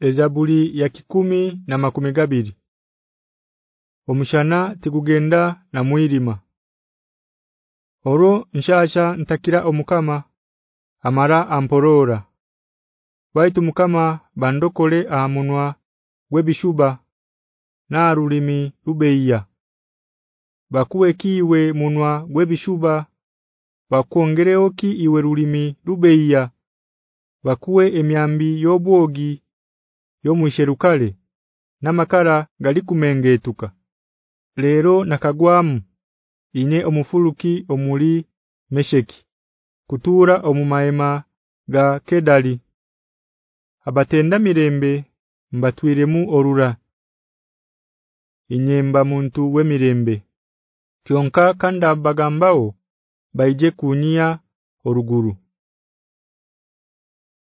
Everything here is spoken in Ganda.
Ezabuli ya kikumi na makumi gabiri. Omushana tikugenda na mwirima. Oro nshasha ntakira omukama amara amporora Baitu mukama bandokole amunwa gwebishuba na rulimi rubeya Bakuwe kiwe munwa gwebishuba bakuongereoki iwe rulimi rubeya bakuwe emyambi yobwogi yomusherukale namakara galikumengetuka lero nakagwamu ine omufuruki omuli mesheki kutura omumaema ga kedali. Abatenda mirembe mbatwiremu orura. Inyemba muntu wemirembe kyonka kanda bagambao baije kunyia oruguru